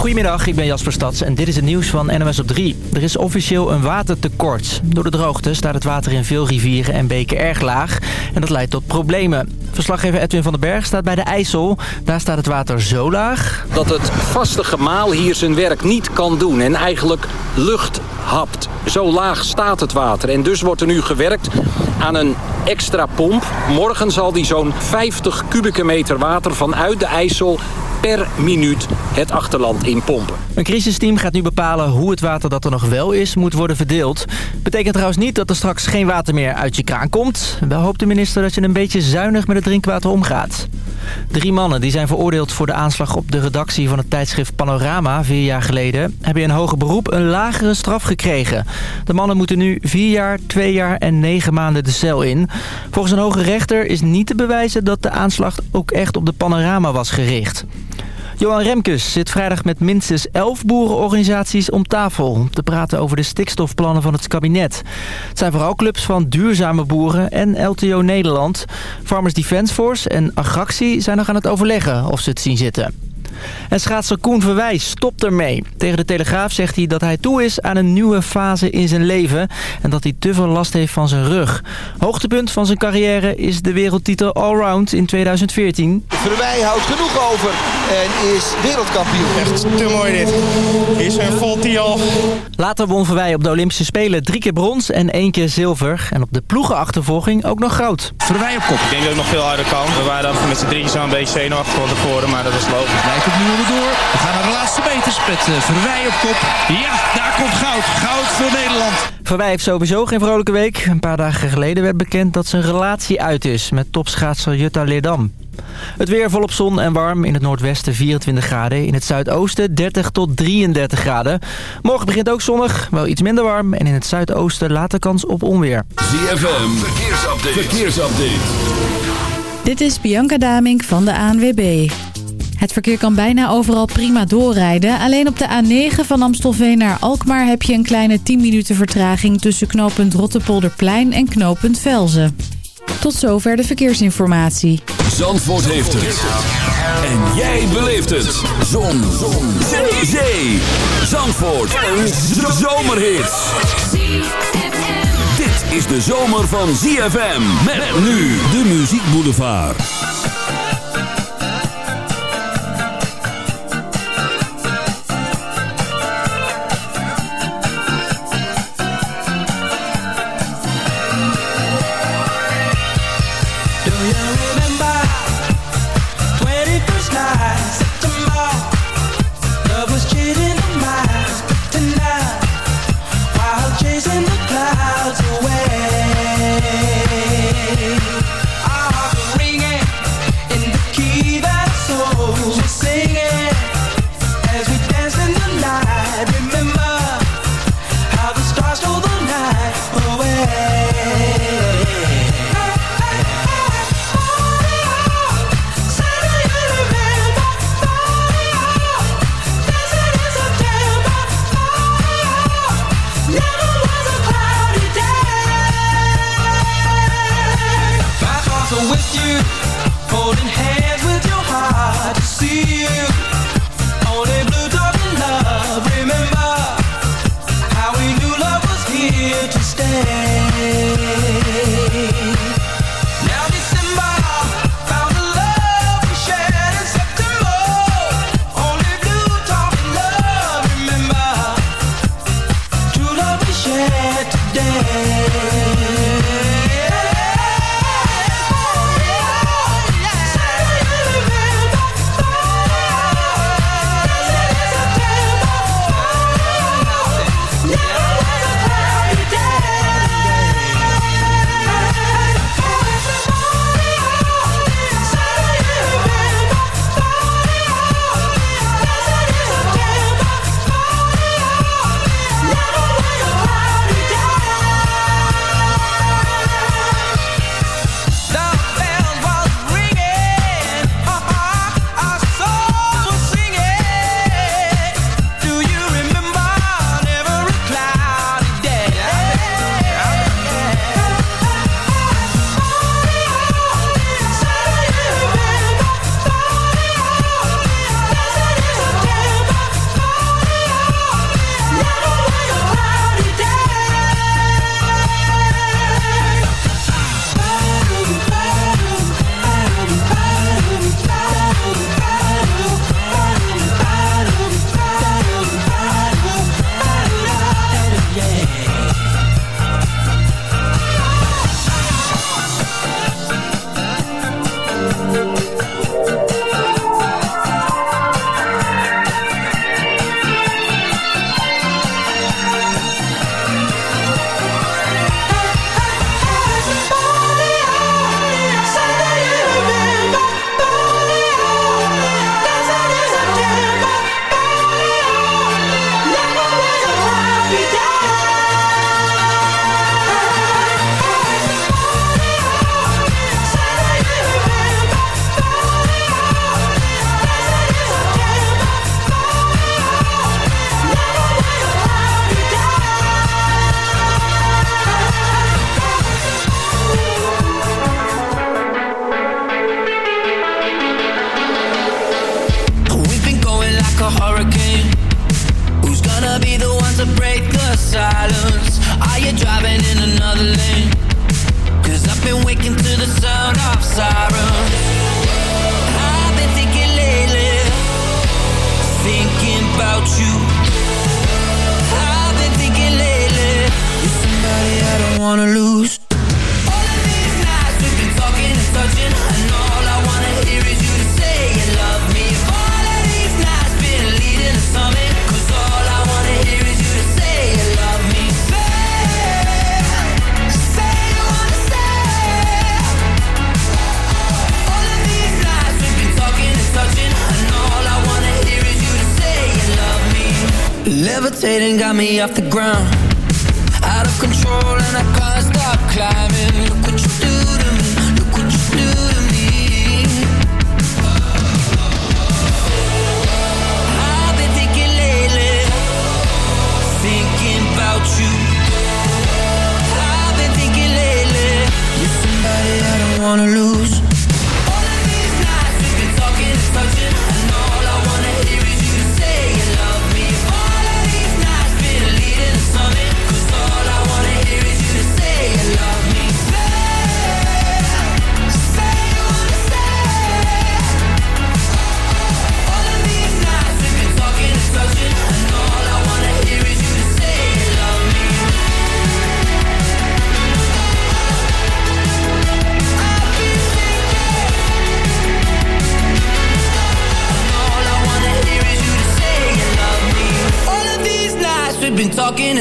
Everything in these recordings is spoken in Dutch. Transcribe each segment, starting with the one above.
Goedemiddag, ik ben Jasper Stads en dit is het nieuws van NMS op 3. Er is officieel een watertekort. Door de droogte staat het water in veel rivieren en beken erg laag. En dat leidt tot problemen. Verslaggever Edwin van den Berg staat bij de IJssel. Daar staat het water zo laag... Dat het vaste gemaal hier zijn werk niet kan doen en eigenlijk lucht hapt. Zo laag staat het water en dus wordt er nu gewerkt aan een extra pomp. Morgen zal die zo'n 50 kubieke meter water vanuit de IJssel per minuut het achterland inpompen. Een crisisteam gaat nu bepalen hoe het water dat er nog wel is moet worden verdeeld. Betekent trouwens niet dat er straks geen water meer uit je kraan komt. Wel hoopt de minister dat je een beetje zuinig met het drinkwater omgaat. Drie mannen die zijn veroordeeld voor de aanslag op de redactie van het tijdschrift Panorama vier jaar geleden... hebben in hoger beroep een lagere straf gekregen. De mannen moeten nu vier jaar, twee jaar en negen maanden de cel in. Volgens een hoge rechter is niet te bewijzen dat de aanslag ook echt op de Panorama was gericht. Johan Remkes zit vrijdag met minstens 11 boerenorganisaties om tafel... om te praten over de stikstofplannen van het kabinet. Het zijn vooral clubs van duurzame boeren en LTO Nederland. Farmers Defence Force en Agractie zijn nog aan het overleggen of ze het zien zitten. En schaatser Koen Verwijs stopt ermee. Tegen de Telegraaf zegt hij dat hij toe is aan een nieuwe fase in zijn leven... en dat hij te veel last heeft van zijn rug. Hoogtepunt van zijn carrière is de wereldtitel Allround in 2014. Verwij houdt genoeg over en is wereldkampioen. Echt te mooi dit. Is een voltie al. Later won Verwij op de Olympische Spelen drie keer brons en één keer zilver. En op de ploegenachtervolging ook nog goud. Verwij op kop. Ik denk dat ik nog veel harder kan. We waren dan met z'n drieën zo'n beetje zenuwachtig van tevoren, maar dat was logisch. Nu onderdoor. We gaan naar de laatste meters met uh, Verwij op kop. Ja, daar komt goud. Goud voor Nederland. Verwij heeft sowieso geen vrolijke week. Een paar dagen geleden werd bekend dat zijn relatie uit is met topschaatser Jutta Leerdam. Het weer volop zon en warm. In het noordwesten 24 graden. In het zuidoosten 30 tot 33 graden. Morgen begint ook zonnig, wel iets minder warm. En in het zuidoosten later kans op onweer. ZFM, verkeersupdate. verkeersupdate. Dit is Bianca Damink van de ANWB. Het verkeer kan bijna overal prima doorrijden. Alleen op de A9 van Amstelveen naar Alkmaar heb je een kleine 10 minuten vertraging... tussen knooppunt Rottepolderplein en knooppunt Velzen. Tot zover de verkeersinformatie. Zandvoort heeft het. En jij beleeft het. Zon. Zon. Zee. Zee. Zandvoort. Een zomerhit. Dit is de zomer van ZFM. Met nu de Muziek Boulevard.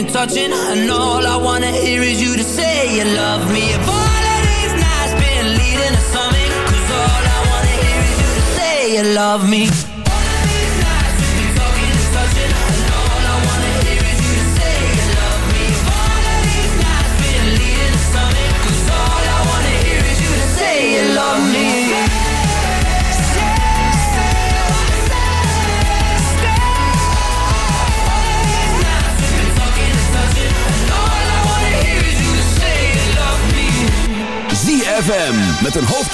touching.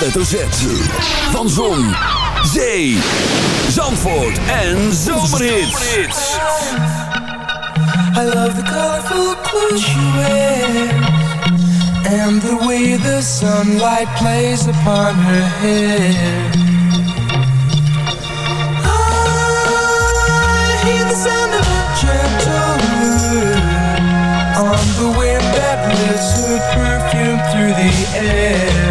hoofdletter Z. Van Zon, Zee, Zandvoort en Zomerhits. I love the colorful clothes you wear. And the way the sunlight plays upon her hair. I hear the sound of a gentle moon. On the wind that lifts her perfume through the air.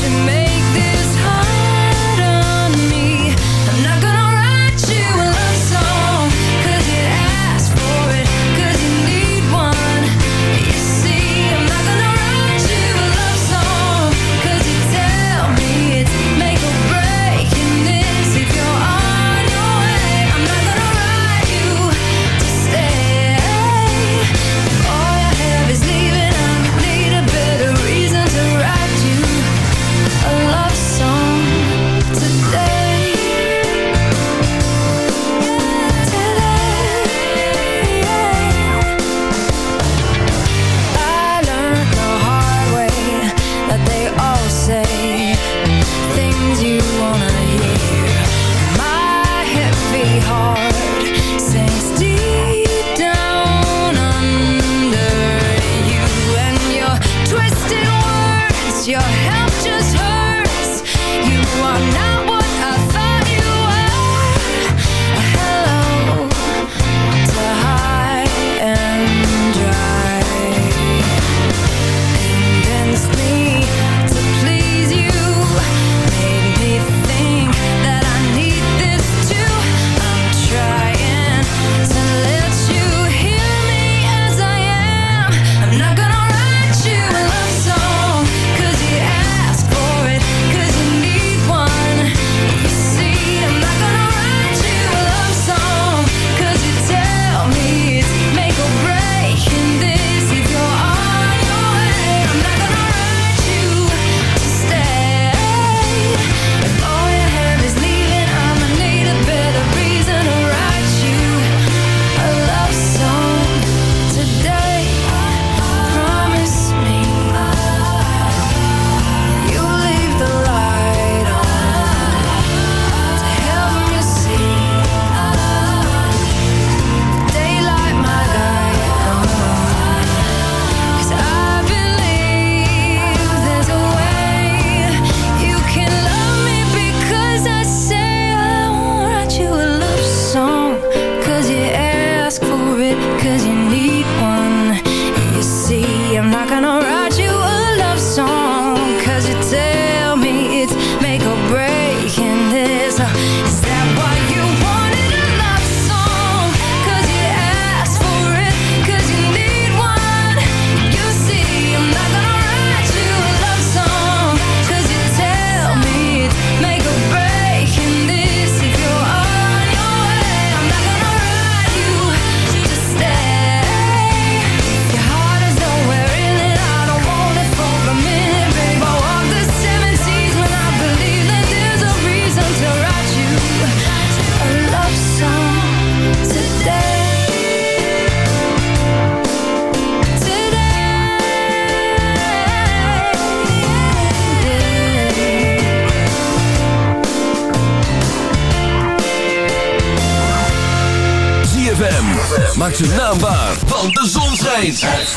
to make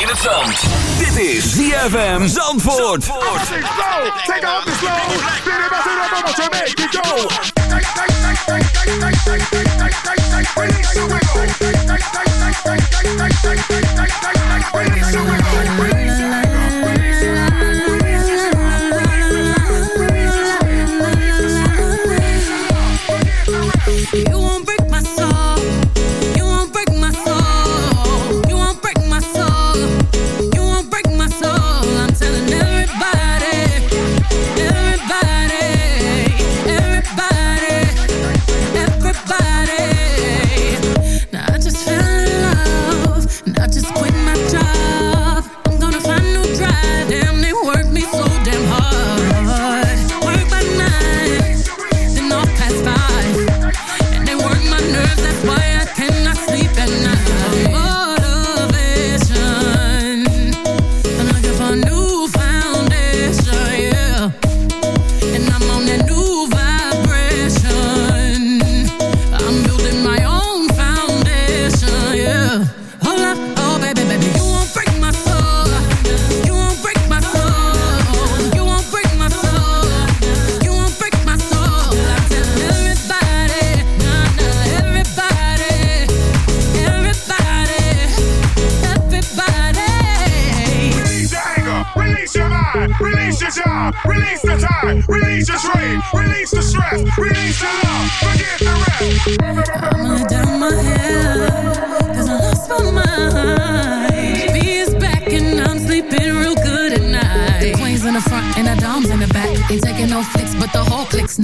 in het zand. Dit is ZFM Zandvoort. Zandvoort. Take the slow.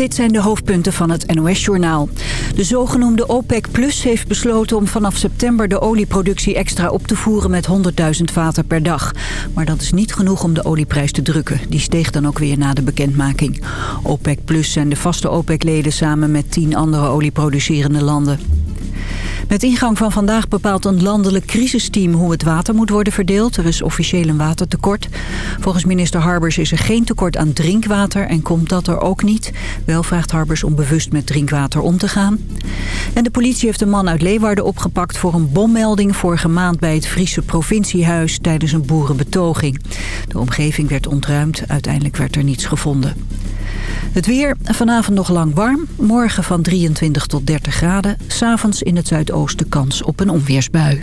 Dit zijn de hoofdpunten van het NOS-journaal. De zogenoemde OPEC Plus heeft besloten om vanaf september de olieproductie extra op te voeren met 100.000 vaten per dag. Maar dat is niet genoeg om de olieprijs te drukken. Die steeg dan ook weer na de bekendmaking. OPEC Plus zijn de vaste OPEC-leden samen met 10 andere olieproducerende landen. Met ingang van vandaag bepaalt een landelijk crisisteam hoe het water moet worden verdeeld. Er is officieel een watertekort. Volgens minister Harbers is er geen tekort aan drinkwater en komt dat er ook niet. Wel vraagt Harbers om bewust met drinkwater om te gaan. En de politie heeft een man uit Leeuwarden opgepakt voor een bommelding vorige maand bij het Friese provinciehuis tijdens een boerenbetoging. De omgeving werd ontruimd, uiteindelijk werd er niets gevonden. Het weer, vanavond nog lang warm. Morgen van 23 tot 30 graden. S'avonds in het zuidoosten kans op een onweersbui.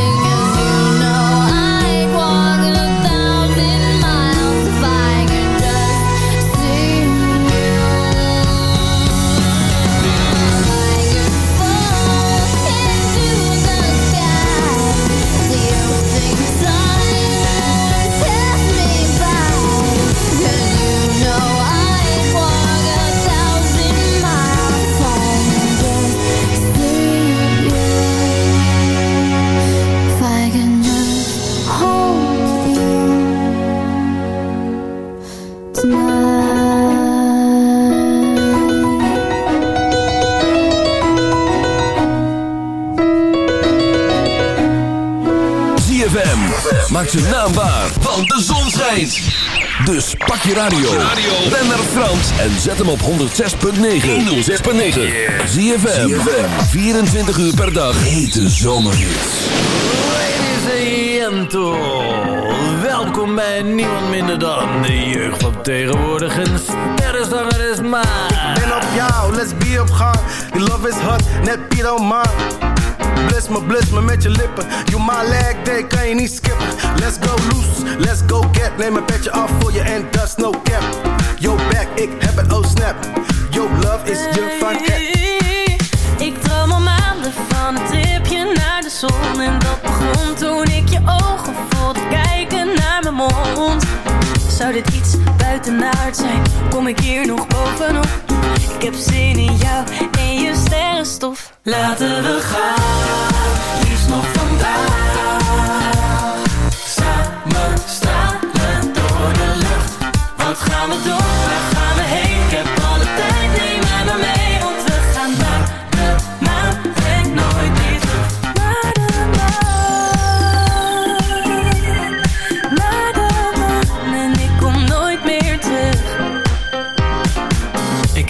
Maak zijn naam waar, want de zon schijnt. Dus pak je radio. Ben naar Frans en zet hem op 106.9. 106.9. ZFM. 24 uur per dag. Hete zomerhits. Ladies and gentlemen, welkom bij niemand minder dan de jeugd van tegenwoordig. Een sterrenzanger is maar. Ben op jou, let's be op gang. Die love is hot, net Piet man. Bliss me, bliss me met je lippen. You my leg day, kan je niet skippen. Let's go loose, let's go get. Neem een petje af voor je en is no cap. Yo back, ik heb het, oh snap. Yo love is je van Ik droom al maanden van een tripje naar de zon En dat begon toen ik je ogen voelde kijken naar mijn mond Zou dit iets buitenaard zijn? Kom ik hier nog bovenop? Ik heb zin in jou en je sterrenstof Laten we gaan, liefst nog vandaag